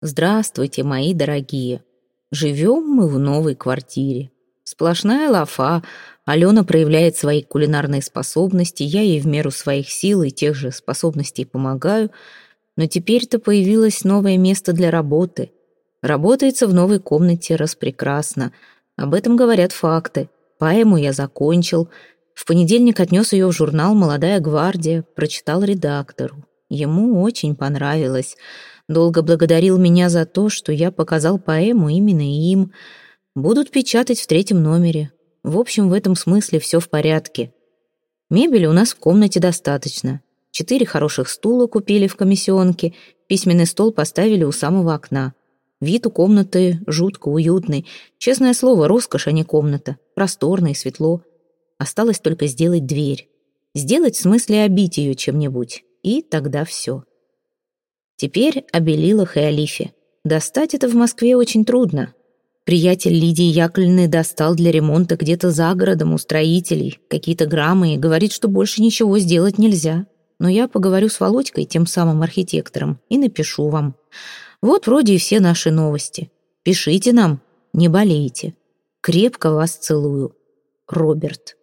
Здравствуйте, мои дорогие. Живем мы в новой квартире. Сплошная лафа. Алена проявляет свои кулинарные способности, я ей в меру своих сил и тех же способностей помогаю. Но теперь-то появилось новое место для работы. Работается в новой комнате распрекрасно. Об этом говорят факты. Поэму я закончил. В понедельник отнес ее в журнал «Молодая гвардия», прочитал редактору. Ему очень понравилось. Долго благодарил меня за то, что я показал поэму именно им. Будут печатать в третьем номере. В общем, в этом смысле все в порядке. Мебели у нас в комнате достаточно. Четыре хороших стула купили в комиссионке, письменный стол поставили у самого окна. Вид у комнаты жутко уютный. Честное слово, роскошь, а не комната. Просторно и светло. Осталось только сделать дверь. Сделать в смысле обить ее чем-нибудь. И тогда все. Теперь о Белилах и Алифе. Достать это в Москве очень трудно. Приятель Лидии Яковлевны достал для ремонта где-то за городом у строителей какие-то граммы и говорит, что больше ничего сделать нельзя. Но я поговорю с Володькой, тем самым архитектором, и напишу вам. Вот вроде и все наши новости. Пишите нам, не болейте. Крепко вас целую. Роберт.